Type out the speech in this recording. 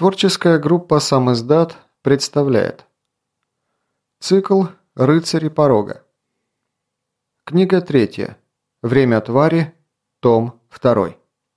Творческая группа «Сам издат» представляет Цикл «Рыцари порога». Книга третья. Время твари. Том второй.